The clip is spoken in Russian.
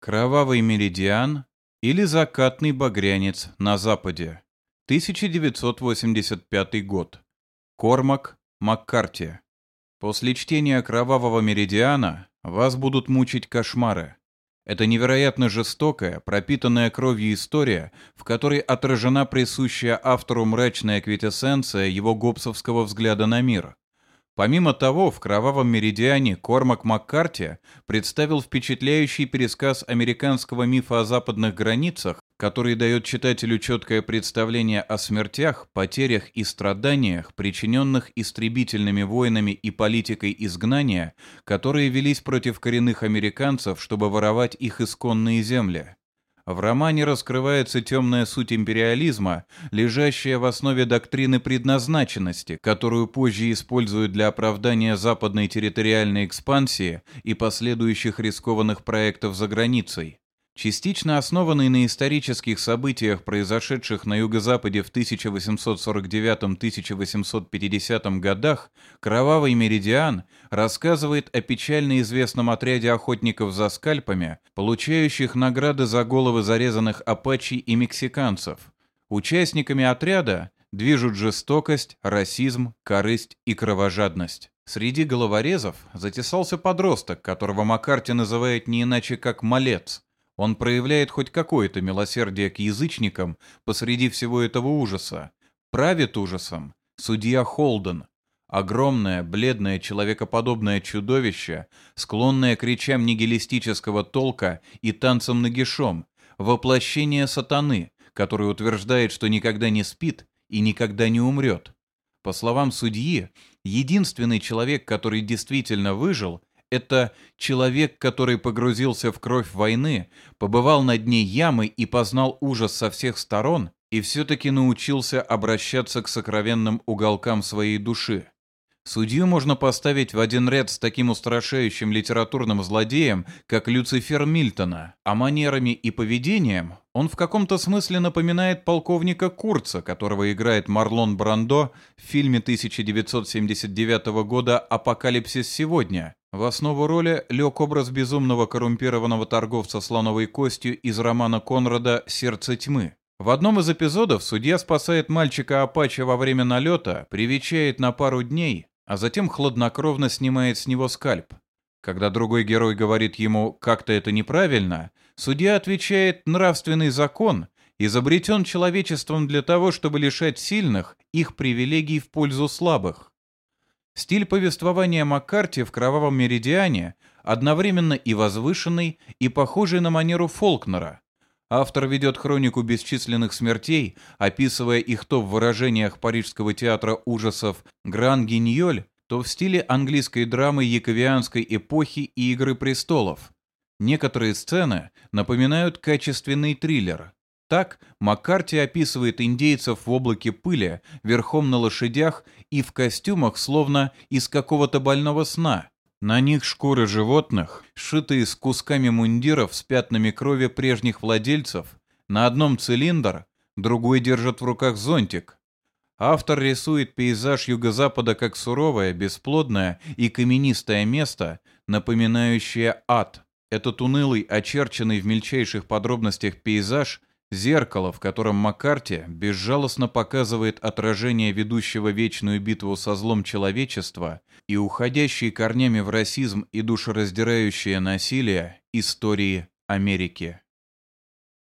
Кровавый меридиан или закатный багрянец на западе. 1985 год. Кормак Маккарти. После чтения «Кровавого меридиана» вас будут мучить кошмары. Это невероятно жестокая, пропитанная кровью история, в которой отражена присущая автору мрачная квитэссенция его гоббсовского взгляда на мир. Помимо того, в «Кровавом меридиане» Кормак Маккарти представил впечатляющий пересказ американского мифа о западных границах, который дает читателю четкое представление о смертях, потерях и страданиях, причиненных истребительными войнами и политикой изгнания, которые велись против коренных американцев, чтобы воровать их исконные земли. В романе раскрывается темная суть империализма, лежащая в основе доктрины предназначенности, которую позже используют для оправдания западной территориальной экспансии и последующих рискованных проектов за границей. Частично основанный на исторических событиях, произошедших на юго-западе в 1849-1850 годах, «Кровавый меридиан» рассказывает о печально известном отряде охотников за скальпами, получающих награды за головы зарезанных апачи и мексиканцев. Участниками отряда движут жестокость, расизм, корысть и кровожадность. Среди головорезов затесался подросток, которого Маккарти называет не иначе как «малец», он проявляет хоть какое-то милосердие к язычникам посреди всего этого ужаса. Правит ужасом судья Холден, огромное, бледное, человекоподобное чудовище, склонное к речам нигилистического толка и танцам нагишом, воплощение сатаны, который утверждает, что никогда не спит и никогда не умрет. По словам судьи, единственный человек, который действительно выжил, это человек, который погрузился в кровь войны, побывал на дне ямы и познал ужас со всех сторон, и все-таки научился обращаться к сокровенным уголкам своей души. Судью можно поставить в один ряд с таким устрашающим литературным злодеем, как Люцифер Мильтона, а манерами и поведением он в каком-то смысле напоминает полковника Курца, которого играет Марлон Брандо в фильме 1979 года «Апокалипсис сегодня», в основу роли лег образ безумного коррумпированного торговца слоновой костью из романа Конрада «Сердце тьмы». В одном из эпизодов судья спасает мальчика Апача во время налета, привечает на пару дней, а затем хладнокровно снимает с него скальп. Когда другой герой говорит ему «как-то это неправильно», судья отвечает «нравственный закон», изобретен человечеством для того, чтобы лишать сильных их привилегий в пользу слабых. Стиль повествования Маккарти в «Кровавом меридиане» одновременно и возвышенный, и похожий на манеру Фолкнера. Автор ведет хронику бесчисленных смертей, описывая их то в выражениях парижского театра ужасов «Гран Гиньоль», то в стиле английской драмы яковианской эпохи и «Игры престолов». Некоторые сцены напоминают качественный триллер – так Маккарти описывает индейцев в облаке пыли, верхом на лошадях и в костюмах, словно из какого-то больного сна. На них шкуры животных, сшитые с кусками мундиров с пятнами крови прежних владельцев, на одном цилиндр, другой держит в руках зонтик. Автор рисует пейзаж юго-запада как суровое, бесплодное и каменистое место, напоминающее ад. Этот унылый, очерченный в мельчайших подробностях пейзаж Зеркало, в котором Маккарти безжалостно показывает отражение ведущего вечную битву со злом человечества и уходящие корнями в расизм и душераздирающее насилие истории Америки.